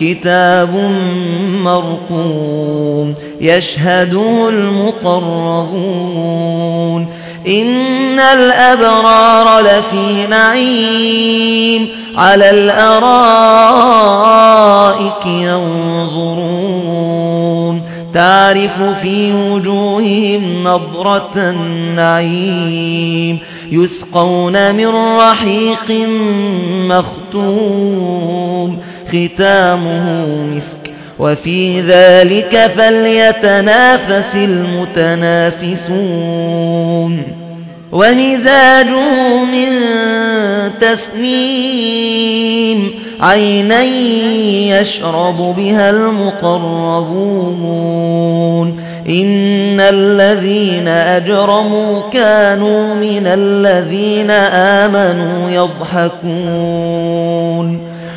كتاب مرقوم يشهده المقربون إن الأبرار لفي نعيم على الأرائك ينظرون تعرف في وجوههم نضرة النعيم يسقون من رحيق مختوم ختامه مسك. وفي ذلك فليتنافس المتنافسون. ومزاجه من تسنيم عينا يشرب بها المقربون. إن الذين أجرموا كانوا من الذين آمنوا يضحكون.